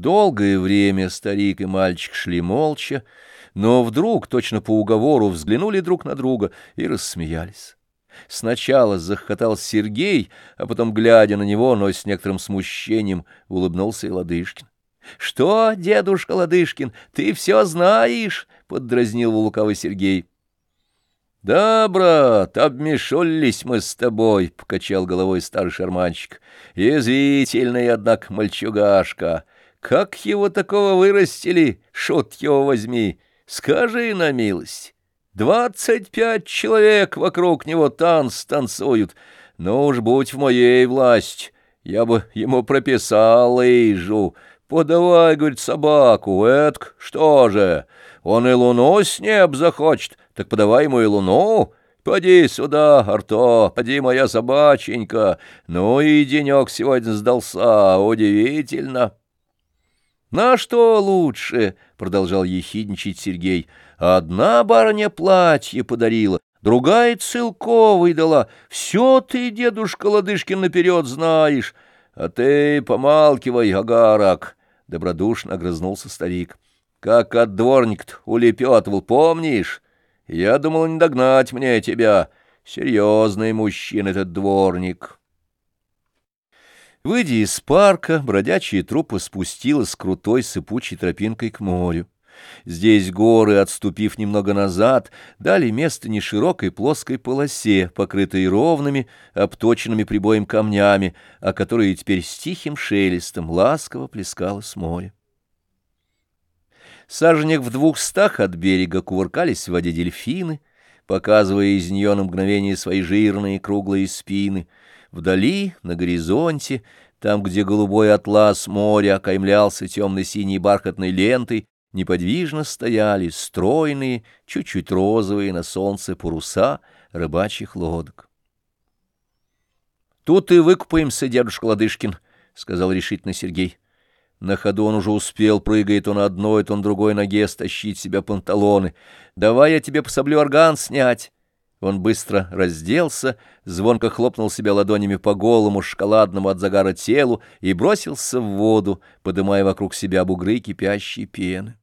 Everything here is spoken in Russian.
Долгое время старик и мальчик шли молча, но вдруг, точно по уговору, взглянули друг на друга и рассмеялись. Сначала захохотал Сергей, а потом, глядя на него, но с некоторым смущением, улыбнулся и Ладышкин. — Что, дедушка Ладышкин, ты все знаешь? — поддразнил лукавый Сергей. — Да, брат, обмешулись мы с тобой, — покачал головой старый шарманщик. — Язвительный, однако, мальчугашка. Как его такого вырастили, шут его возьми, скажи на милость. Двадцать пять человек вокруг него танц танцуют. Ну уж будь в моей власть, я бы ему прописал лыжу. Подавай, говорит, собаку, этк, что же, он и луну с неб захочет, так подавай ему и луну». «Поди сюда, Арто, поди, моя собаченька. Ну и денек сегодня сдался, удивительно». «На что лучше?» — продолжал ехидничать Сергей. «Одна барыня платье подарила, другая целковый дала. Все ты, дедушка Ладышкин, наперед знаешь. А ты помалкивай, агарок!» — добродушно огрызнулся старик. «Как от дворник-то улепетывал, помнишь? Я думал не догнать мне тебя. Серьезный мужчина этот дворник». Выйдя из парка, бродячая труппа спустилась крутой сыпучей тропинкой к морю. Здесь горы, отступив немного назад, дали место неширокой плоской полосе, покрытой ровными, обточенными прибоем камнями, о которые теперь с тихим шелестом ласково плескалось море. Саженек в двухстах от берега кувыркались в воде дельфины, показывая из нее на мгновение свои жирные круглые спины — Вдали, на горизонте, там, где голубой атлас моря окаймлялся темно-синей бархатной лентой, неподвижно стояли стройные, чуть-чуть розовые на солнце паруса рыбачьих лодок. «Тут и выкупаемся, дедушка Ладышкин», — сказал решительно Сергей. На ходу он уже успел, прыгает он одной, то на другой ноге стащить себя панталоны. «Давай я тебе пособлю орган снять». Он быстро разделся, звонко хлопнул себя ладонями по голому, шоколадному от загара телу и бросился в воду, подымая вокруг себя бугры кипящей пены.